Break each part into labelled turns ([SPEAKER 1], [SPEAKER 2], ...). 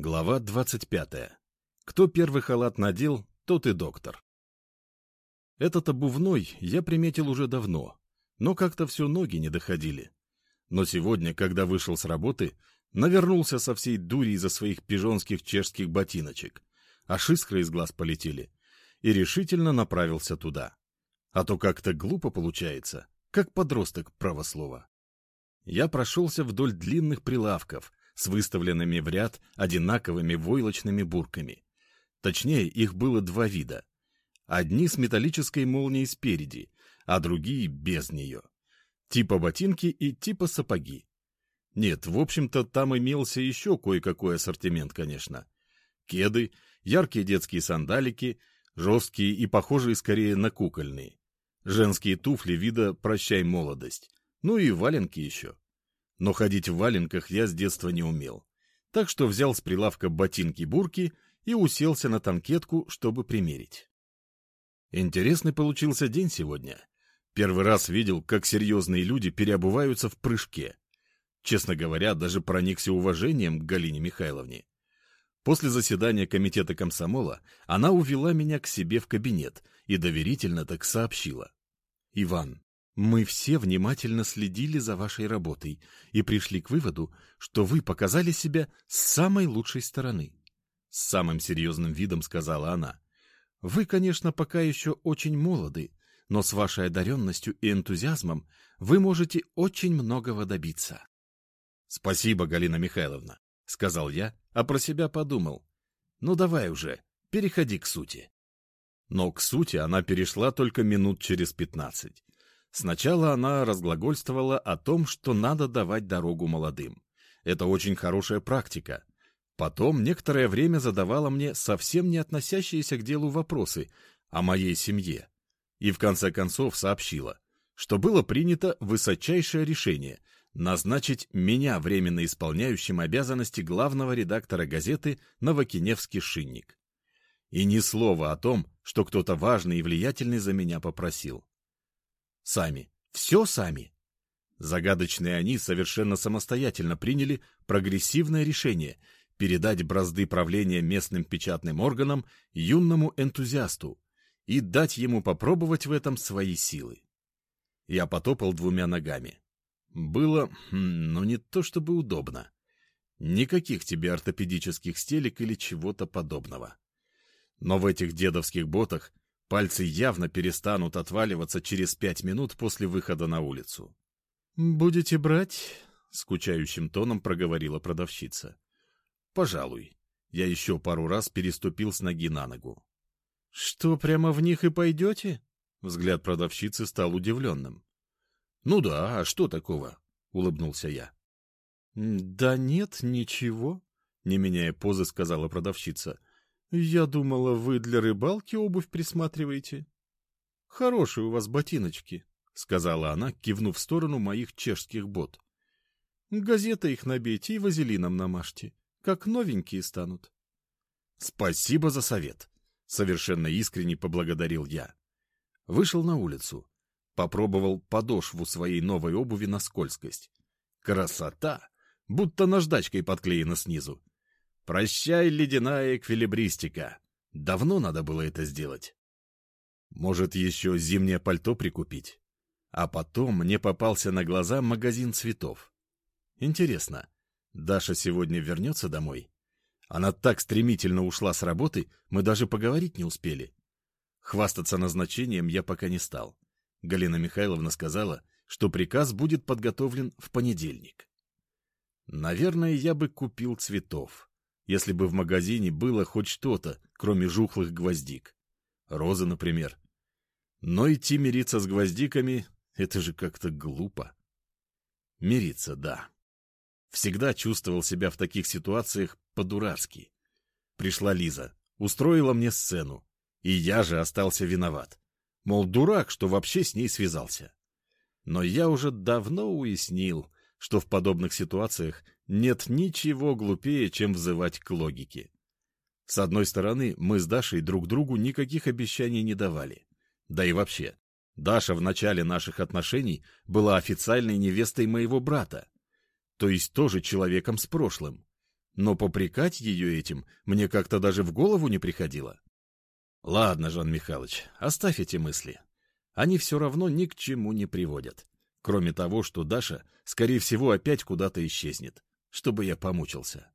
[SPEAKER 1] Глава 25. Кто первый халат надел, тот и доктор. Этот обувной я приметил уже давно, но как-то все ноги не доходили. Но сегодня, когда вышел с работы, навернулся со всей дури из-за своих пижонских чешских ботиночек, аж искры из глаз полетели, и решительно направился туда. А то как-то глупо получается, как подросток правослова. Я прошелся вдоль длинных прилавков — с выставленными в ряд одинаковыми войлочными бурками. Точнее, их было два вида. Одни с металлической молнией спереди, а другие без нее. Типа ботинки и типа сапоги. Нет, в общем-то, там имелся еще кое-какой ассортимент, конечно. Кеды, яркие детские сандалики, жесткие и похожие скорее на кукольные. Женские туфли вида «Прощай, молодость». Ну и валенки еще но ходить в валенках я с детства не умел. Так что взял с прилавка ботинки-бурки и уселся на танкетку, чтобы примерить. Интересный получился день сегодня. Первый раз видел, как серьезные люди переобуваются в прыжке. Честно говоря, даже проникся уважением к Галине Михайловне. После заседания комитета комсомола она увела меня к себе в кабинет и доверительно так сообщила. «Иван, мы все внимательно следили за вашей работой и пришли к выводу, что вы показали себя с самой лучшей стороны. С самым серьезным видом сказала она. Вы, конечно, пока еще очень молоды, но с вашей одаренностью и энтузиазмом вы можете очень многого добиться. Спасибо, Галина Михайловна, сказал я, а про себя подумал. Ну давай уже, переходи к сути. Но к сути она перешла только минут через пятнадцать. Сначала она разглагольствовала о том, что надо давать дорогу молодым. Это очень хорошая практика. Потом некоторое время задавала мне совсем не относящиеся к делу вопросы о моей семье. И в конце концов сообщила, что было принято высочайшее решение назначить меня временно исполняющим обязанности главного редактора газеты «Новокиневский шинник». И ни слова о том, что кто-то важный и влиятельный за меня попросил. Сами. Все сами. Загадочные они совершенно самостоятельно приняли прогрессивное решение передать бразды правления местным печатным органам юному энтузиасту и дать ему попробовать в этом свои силы. Я потопал двумя ногами. Было, хм, ну не то чтобы удобно. Никаких тебе ортопедических стелек или чего-то подобного. Но в этих дедовских ботах Пальцы явно перестанут отваливаться через пять минут после выхода на улицу. «Будете брать?» — скучающим тоном проговорила продавщица. «Пожалуй». Я еще пару раз переступил с ноги на ногу. «Что, прямо в них и пойдете?» Взгляд продавщицы стал удивленным. «Ну да, а что такого?» — улыбнулся я. «Да нет, ничего», — не меняя позы, сказала продавщица. «Я думала, вы для рыбалки обувь присматриваете». «Хорошие у вас ботиночки», — сказала она, кивнув в сторону моих чешских бот. «Газета их набейте и вазелином намажьте, как новенькие станут». «Спасибо за совет», — совершенно искренне поблагодарил я. Вышел на улицу, попробовал подошву своей новой обуви на скользкость. Красота! Будто наждачкой подклеена снизу. Прощай, ледяная эквилибристика. Давно надо было это сделать. Может, еще зимнее пальто прикупить? А потом мне попался на глаза магазин цветов. Интересно, Даша сегодня вернется домой? Она так стремительно ушла с работы, мы даже поговорить не успели. Хвастаться назначением я пока не стал. Галина Михайловна сказала, что приказ будет подготовлен в понедельник. Наверное, я бы купил цветов если бы в магазине было хоть что-то, кроме жухлых гвоздик. Розы, например. Но идти мириться с гвоздиками — это же как-то глупо. Мириться, да. Всегда чувствовал себя в таких ситуациях по-дурацки. Пришла Лиза, устроила мне сцену, и я же остался виноват. Мол, дурак, что вообще с ней связался. Но я уже давно уяснил, что в подобных ситуациях нет ничего глупее, чем взывать к логике. С одной стороны, мы с Дашей друг другу никаких обещаний не давали. Да и вообще, Даша в начале наших отношений была официальной невестой моего брата, то есть тоже человеком с прошлым. но попрекать ее этим мне как-то даже в голову не приходило. Ладно, Жан Михайлович, оставь эти мысли. Они все равно ни к чему не приводят. Кроме того, что Даша, скорее всего, опять куда-то исчезнет, чтобы я помучился.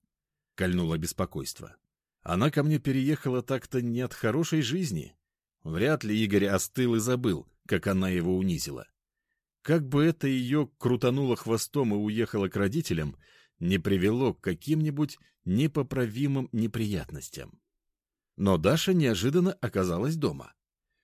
[SPEAKER 1] Кольнуло беспокойство. Она ко мне переехала так-то не от хорошей жизни. Вряд ли Игорь остыл и забыл, как она его унизила. Как бы это ее крутануло хвостом и уехало к родителям, не привело к каким-нибудь непоправимым неприятностям. Но Даша неожиданно оказалась дома.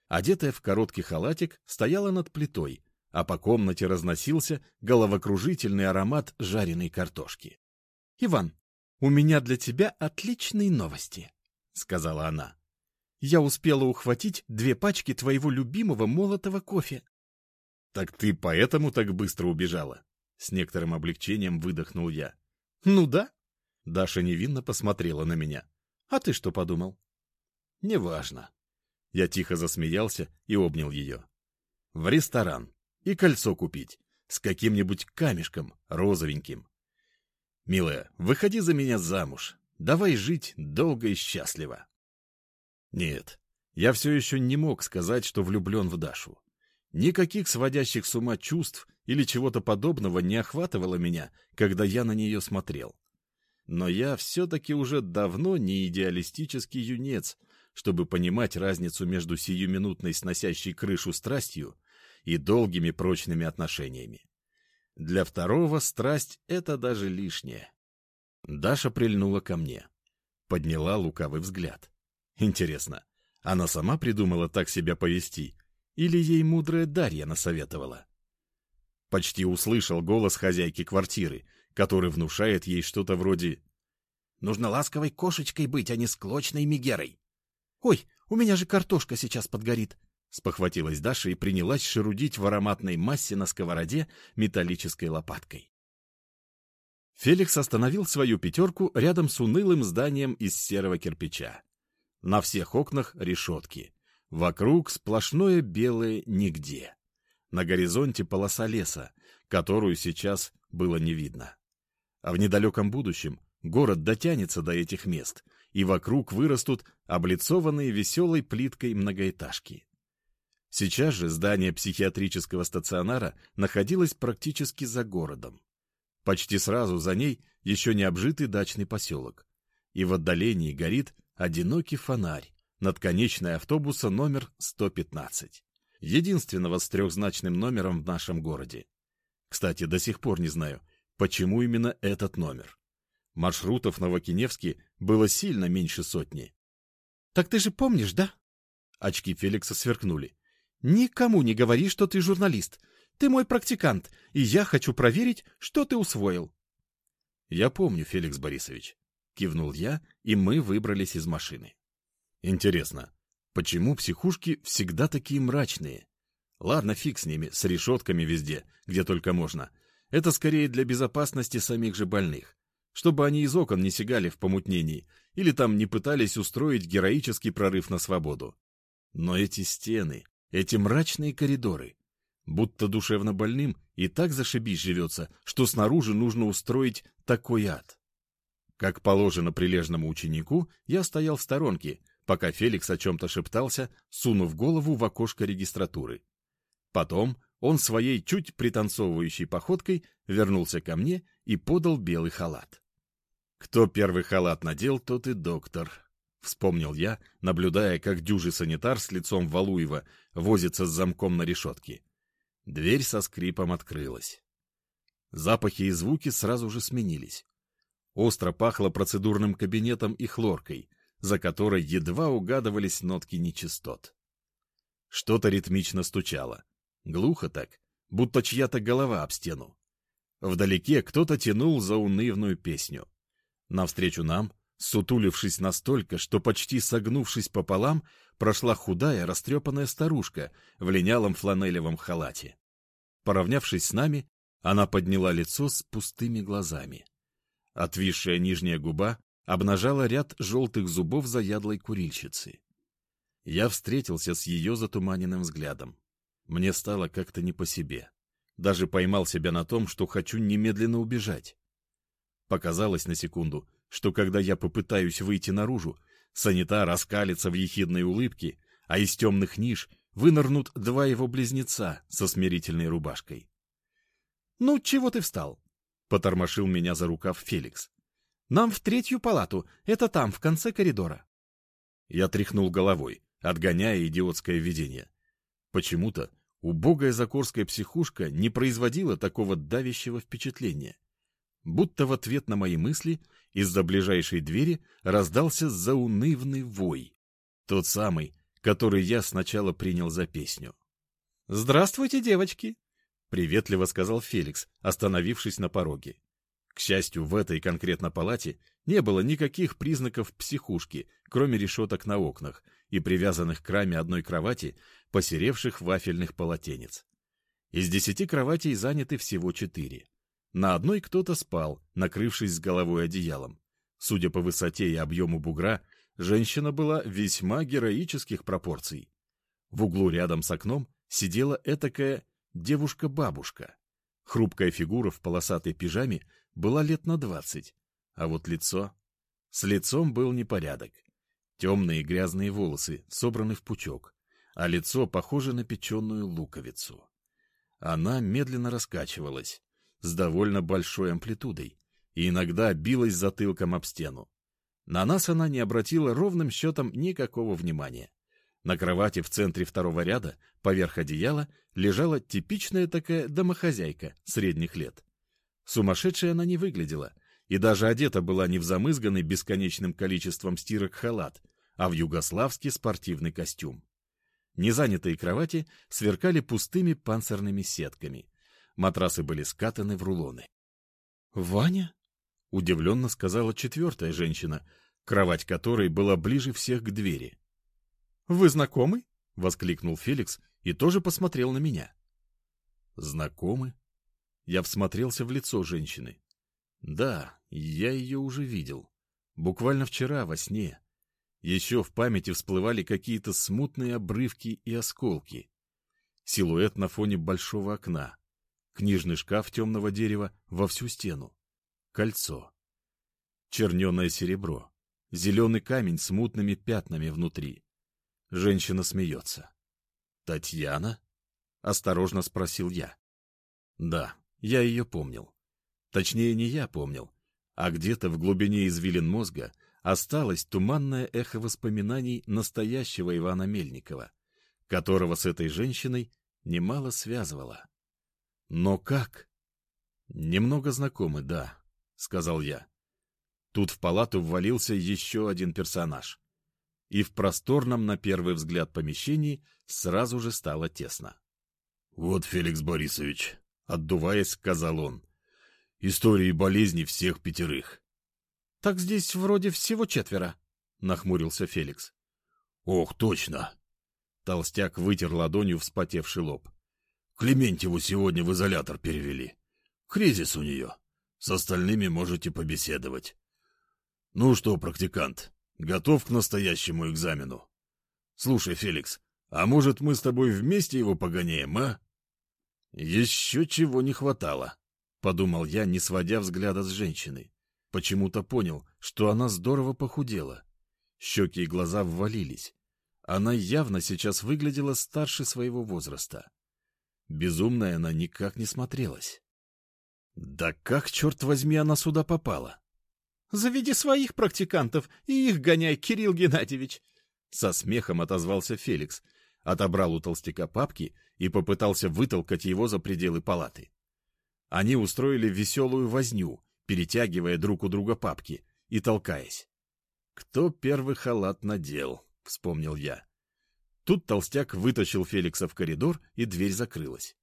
[SPEAKER 1] Одетая в короткий халатик, стояла над плитой, а по комнате разносился головокружительный аромат жареной картошки. — Иван, у меня для тебя отличные новости, — сказала она. — Я успела ухватить две пачки твоего любимого молотого кофе. — Так ты поэтому так быстро убежала? — с некоторым облегчением выдохнул я. — Ну да. Даша невинно посмотрела на меня. — А ты что подумал? — Неважно. Я тихо засмеялся и обнял ее. — В ресторан. И кольцо купить. С каким-нибудь камешком розовеньким. Милая, выходи за меня замуж. Давай жить долго и счастливо. Нет, я все еще не мог сказать, что влюблен в Дашу. Никаких сводящих с ума чувств или чего-то подобного не охватывало меня, когда я на нее смотрел. Но я все-таки уже давно не идеалистический юнец, чтобы понимать разницу между сиюминутной сносящей крышу страстью и долгими прочными отношениями. Для второго страсть — это даже лишнее. Даша прильнула ко мне. Подняла лукавый взгляд. Интересно, она сама придумала так себя повести или ей мудрая Дарья насоветовала? Почти услышал голос хозяйки квартиры, который внушает ей что-то вроде «Нужно ласковой кошечкой быть, а не склочной мигерой». «Ой, у меня же картошка сейчас подгорит», — спохватилась Даша и принялась шерудить в ароматной массе на сковороде металлической лопаткой. Феликс остановил свою пятерку рядом с унылым зданием из серого кирпича. На всех окнах решетки. Вокруг сплошное белое нигде. На горизонте полоса леса, которую сейчас было не видно. А в недалеком будущем город дотянется до этих мест, и вокруг вырастут облицованные веселой плиткой многоэтажки. Сейчас же здание психиатрического стационара находилось практически за городом. Почти сразу за ней еще не обжитый дачный поселок. И в отдалении горит одинокий фонарь, над конечной автобуса номер 115, единственного с трехзначным номером в нашем городе. Кстати, до сих пор не знаю, почему именно этот номер. Маршрутов на Вакиневске было сильно меньше сотни. — Так ты же помнишь, да? Очки Феликса сверкнули. — Никому не говори, что ты журналист. Ты мой практикант, и я хочу проверить, что ты усвоил. — Я помню, Феликс Борисович. Кивнул я, и мы выбрались из машины. Интересно, почему психушки всегда такие мрачные? Ладно, фиг с ними, с решетками везде, где только можно. Это скорее для безопасности самих же больных. Чтобы они из окон не сигали в помутнении или там не пытались устроить героический прорыв на свободу. Но эти стены, эти мрачные коридоры, будто душевно больным и так зашибись живется, что снаружи нужно устроить такой ад. Как положено прилежному ученику, я стоял в сторонке, пока Феликс о чем-то шептался, сунув голову в окошко регистратуры. Потом он своей чуть пританцовывающей походкой вернулся ко мне и подал белый халат. «Кто первый халат надел, тот и доктор», — вспомнил я, наблюдая, как дюжий санитар с лицом Валуева возится с замком на решетке. Дверь со скрипом открылась. Запахи и звуки сразу же сменились. Остро пахло процедурным кабинетом и хлоркой, за которой едва угадывались нотки нечистот. Что-то ритмично стучало. Глухо так, будто чья-то голова об стену. Вдалеке кто-то тянул за унывную песню. Навстречу нам, сутулившись настолько, что почти согнувшись пополам, прошла худая, растрепанная старушка в линялом фланелевом халате. Поравнявшись с нами, она подняла лицо с пустыми глазами. Отвисшая нижняя губа обнажала ряд желтых зубов заядлой курильщицы. Я встретился с ее затуманенным взглядом. Мне стало как-то не по себе. Даже поймал себя на том, что хочу немедленно убежать. Показалось на секунду, что когда я попытаюсь выйти наружу, санитар раскалится в ехидной улыбке, а из темных ниш вынырнут два его близнеца со смирительной рубашкой. — Ну, чего ты встал? — потормошил меня за рукав Феликс. — Нам в третью палату, это там, в конце коридора. Я тряхнул головой, отгоняя идиотское видение. Почему-то убогая закорская психушка не производила такого давящего впечатления. Будто в ответ на мои мысли из-за ближайшей двери раздался заунывный вой. Тот самый, который я сначала принял за песню. «Здравствуйте, девочки!» — приветливо сказал Феликс, остановившись на пороге. К счастью, в этой конкретно палате не было никаких признаков психушки, кроме решеток на окнах и привязанных к раме одной кровати, посеревших вафельных полотенец. Из десяти кроватей заняты всего четыре. На одной кто-то спал, накрывшись с головой одеялом. Судя по высоте и объему бугра, женщина была весьма героических пропорций. В углу рядом с окном сидела этакая девушка-бабушка. Хрупкая фигура в полосатой пижаме была лет на двадцать, а вот лицо... С лицом был непорядок. Темные грязные волосы собраны в пучок, а лицо похоже на печеную луковицу. Она медленно раскачивалась, с довольно большой амплитудой, и иногда билась затылком об стену. На нас она не обратила ровным счетом никакого внимания. На кровати в центре второго ряда, поверх одеяла, лежала типичная такая домохозяйка средних лет. Сумасшедшей она не выглядела, и даже одета была не в замызганный бесконечным количеством стирок халат, а в югославский спортивный костюм. Незанятые кровати сверкали пустыми панцирными сетками. Матрасы были скатаны в рулоны. «Ваня?» — удивленно сказала четвертая женщина, кровать которой была ближе всех к двери. «Вы знакомы?» — воскликнул Феликс и тоже посмотрел на меня. «Знакомы?» Я всмотрелся в лицо женщины. Да, я ее уже видел. Буквально вчера во сне. Еще в памяти всплывали какие-то смутные обрывки и осколки. Силуэт на фоне большого окна книжный шкаф темного дерева во всю стену, кольцо, черненое серебро, зеленый камень с мутными пятнами внутри. Женщина смеется. «Татьяна?» — осторожно спросил я. Да, я ее помнил. Точнее, не я помнил, а где-то в глубине извилин мозга осталось туманное эхо воспоминаний настоящего Ивана Мельникова, которого с этой женщиной немало связывало. Но как? Немного знакомы, да, сказал я. Тут в палату ввалился еще один персонаж. И в просторном, на первый взгляд, помещении сразу же стало тесно. «Вот, Феликс Борисович», — отдуваясь, сказал он, — «истории болезни всех пятерых». «Так здесь вроде всего четверо», — нахмурился Феликс. «Ох, точно!» Толстяк вытер ладонью вспотевший лоб. Клементьеву сегодня в изолятор перевели. Кризис у нее. С остальными можете побеседовать. Ну что, практикант, готов к настоящему экзамену? Слушай, Феликс, а может мы с тобой вместе его погоняем, а? Еще чего не хватало, подумал я, не сводя взгляда с женщины. Почему-то понял, что она здорово похудела. Щеки и глаза ввалились. Она явно сейчас выглядела старше своего возраста. Безумная она никак не смотрелась. Да как, черт возьми, она сюда попала? Заведи своих практикантов и их гоняй, Кирилл Геннадьевич. Со смехом отозвался Феликс, отобрал у толстяка папки и попытался вытолкать его за пределы палаты. Они устроили веселую возню, перетягивая друг у друга папки и толкаясь. «Кто первый халат надел?» — вспомнил я. Тут толстяк вытащил Феликса в коридор, и дверь закрылась.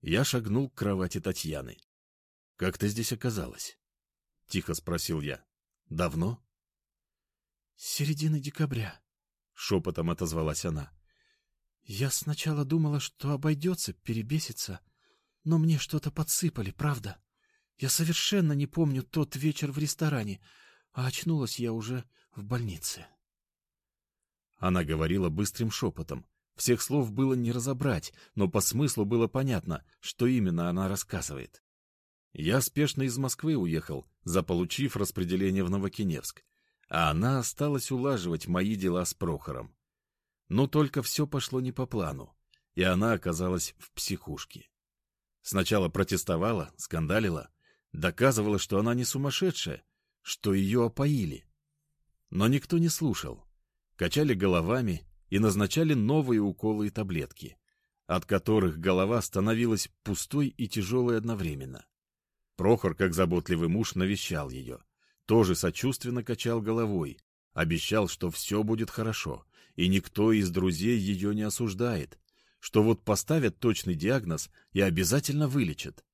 [SPEAKER 1] Я шагнул к кровати Татьяны. — Как ты здесь оказалась? — тихо спросил я. — Давно? — С середины декабря, — шепотом отозвалась она. — Я сначала думала, что обойдется, перебесится, но мне что-то подсыпали, правда. Я совершенно не помню тот вечер в ресторане, а очнулась я уже в больнице. Она говорила быстрым шепотом. Всех слов было не разобрать, но по смыслу было понятно, что именно она рассказывает. Я спешно из Москвы уехал, заполучив распределение в Новокиневск, а она осталась улаживать мои дела с Прохором. Но только все пошло не по плану, и она оказалась в психушке. Сначала протестовала, скандалила, доказывала, что она не сумасшедшая, что ее опоили. Но никто не слушал. Качали головами и назначали новые уколы и таблетки, от которых голова становилась пустой и тяжелой одновременно. Прохор, как заботливый муж, навещал ее. Тоже сочувственно качал головой, обещал, что все будет хорошо, и никто из друзей ее не осуждает, что вот поставят точный диагноз и обязательно вылечат.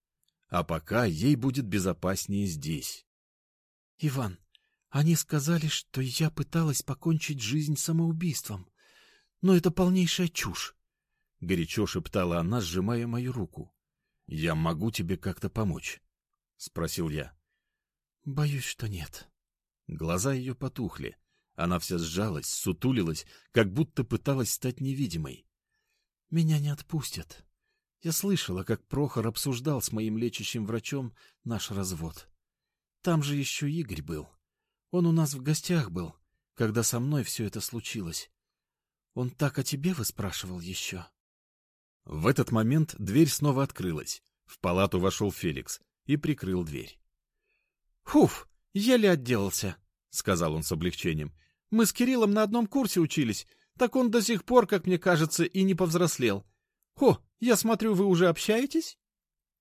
[SPEAKER 1] А пока ей будет безопаснее здесь.
[SPEAKER 2] — Иван, они сказали, что я пыталась покончить жизнь самоубийством. Но это полнейшая чушь. — горячо шептала она, сжимая мою руку.
[SPEAKER 1] — Я могу тебе как-то помочь? — спросил я.
[SPEAKER 2] — Боюсь, что нет.
[SPEAKER 1] Глаза ее потухли. Она вся сжалась, сутулилась, как будто пыталась стать невидимой.
[SPEAKER 2] Меня не отпустят. Я слышала, как Прохор обсуждал с моим лечащим врачом наш развод. Там же еще Игорь был. Он у нас в гостях был, когда со мной все это случилось. Он так о тебе выспрашивал еще.
[SPEAKER 1] В этот момент дверь снова открылась. В палату вошел Феликс и прикрыл дверь.
[SPEAKER 3] — Хуф, еле отделался, — сказал он с облегчением. — Мы с Кириллом на одном курсе учились, так он до сих пор, как мне кажется, и не повзрослел. О, я смотрю, вы уже общаетесь?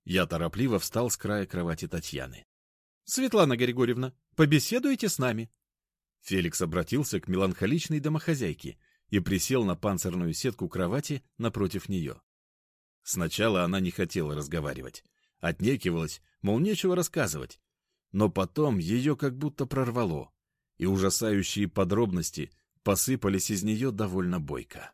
[SPEAKER 1] Я торопливо встал с края кровати Татьяны.
[SPEAKER 3] — Светлана Григорьевна, побеседуйте с нами.
[SPEAKER 1] Феликс обратился к меланхоличной домохозяйке и присел на панцирную сетку кровати напротив нее. Сначала она не хотела разговаривать, отнекивалась, мол, нечего рассказывать. Но потом ее как будто прорвало, и ужасающие подробности посыпались из нее довольно бойко.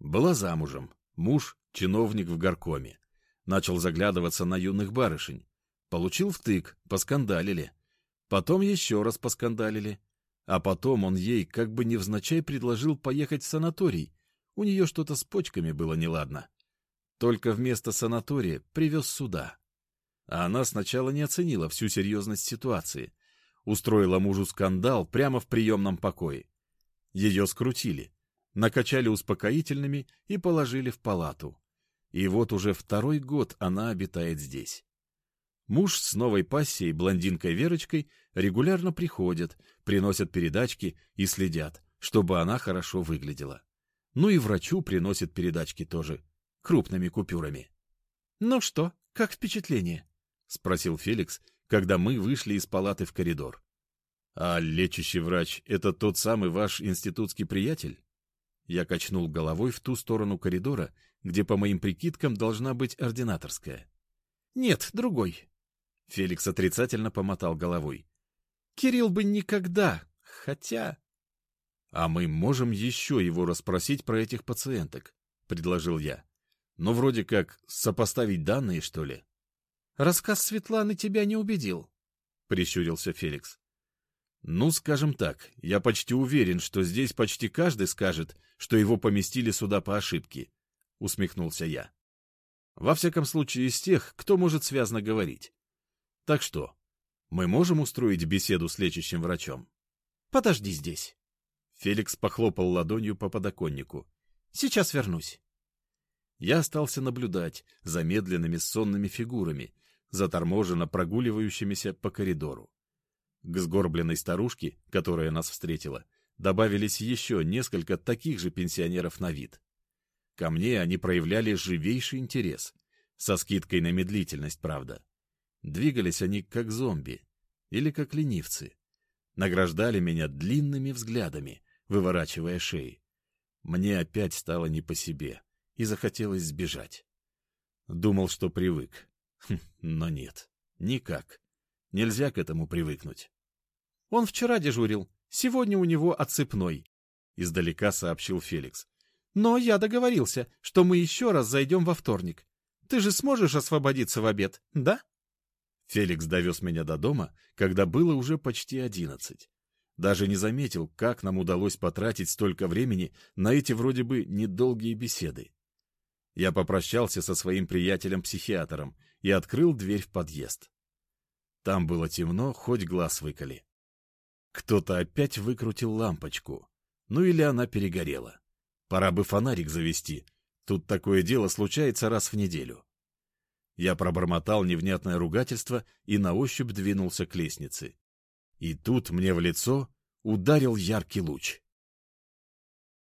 [SPEAKER 1] Была замужем, муж — чиновник в горкоме. Начал заглядываться на юных барышень. Получил втык, поскандалили. Потом еще раз поскандалили. А потом он ей как бы невзначай предложил поехать в санаторий. У нее что-то с почками было неладно. Только вместо санатория привез сюда. А она сначала не оценила всю серьезность ситуации. Устроила мужу скандал прямо в приемном покое. Ее скрутили, накачали успокоительными и положили в палату. И вот уже второй год она обитает здесь. Муж с новой пассией, блондинкой Верочкой, регулярно приходят, приносят передачки и следят, чтобы она хорошо выглядела. Ну и врачу приносят передачки тоже, крупными купюрами.
[SPEAKER 3] — Ну что, как впечатление? — спросил Феликс, когда мы вышли из палаты в коридор.
[SPEAKER 1] «А лечащий врач — это тот самый ваш институтский приятель?» Я качнул головой в ту сторону коридора, где, по моим прикидкам, должна быть ординаторская.
[SPEAKER 3] «Нет, другой».
[SPEAKER 1] Феликс отрицательно помотал головой.
[SPEAKER 3] «Кирилл бы никогда, хотя...»
[SPEAKER 1] «А мы можем еще его расспросить про этих пациенток», — предложил я. «Ну, вроде как, сопоставить данные, что ли?»
[SPEAKER 3] «Рассказ Светланы тебя не убедил», —
[SPEAKER 1] прищурился Феликс. Ну, скажем так, я почти уверен, что здесь почти каждый скажет, что его поместили сюда по ошибке, — усмехнулся я. Во всяком случае, из тех, кто может связно говорить. Так что, мы можем устроить беседу с лечащим врачом?
[SPEAKER 3] Подожди здесь.
[SPEAKER 1] Феликс похлопал ладонью по подоконнику.
[SPEAKER 3] Сейчас вернусь.
[SPEAKER 1] Я остался наблюдать за медленными сонными фигурами, заторможенно прогуливающимися по коридору. К сгорбленной старушке, которая нас встретила, добавились еще несколько таких же пенсионеров на вид. Ко мне они проявляли живейший интерес, со скидкой на медлительность, правда. Двигались они как зомби или как ленивцы. Награждали меня длинными взглядами, выворачивая шеи. Мне опять стало не по себе, и захотелось сбежать. Думал, что привык. Хм, но нет, никак. Нельзя к этому привыкнуть.
[SPEAKER 3] Он вчера дежурил, сегодня у него отсыпной, —
[SPEAKER 1] издалека сообщил Феликс.
[SPEAKER 3] — Но я договорился, что мы еще раз зайдем во вторник. Ты же сможешь освободиться в обед, да?
[SPEAKER 1] Феликс довез меня до дома, когда было уже почти одиннадцать. Даже не заметил, как нам удалось потратить столько времени на эти вроде бы недолгие беседы. Я попрощался со своим приятелем-психиатром и открыл дверь в подъезд. Там было темно, хоть глаз выколи. Кто-то опять выкрутил лампочку. Ну или она перегорела. Пора бы фонарик завести. Тут такое дело случается раз в неделю. Я пробормотал невнятное ругательство и на ощупь двинулся к лестнице. И тут мне в лицо ударил яркий луч.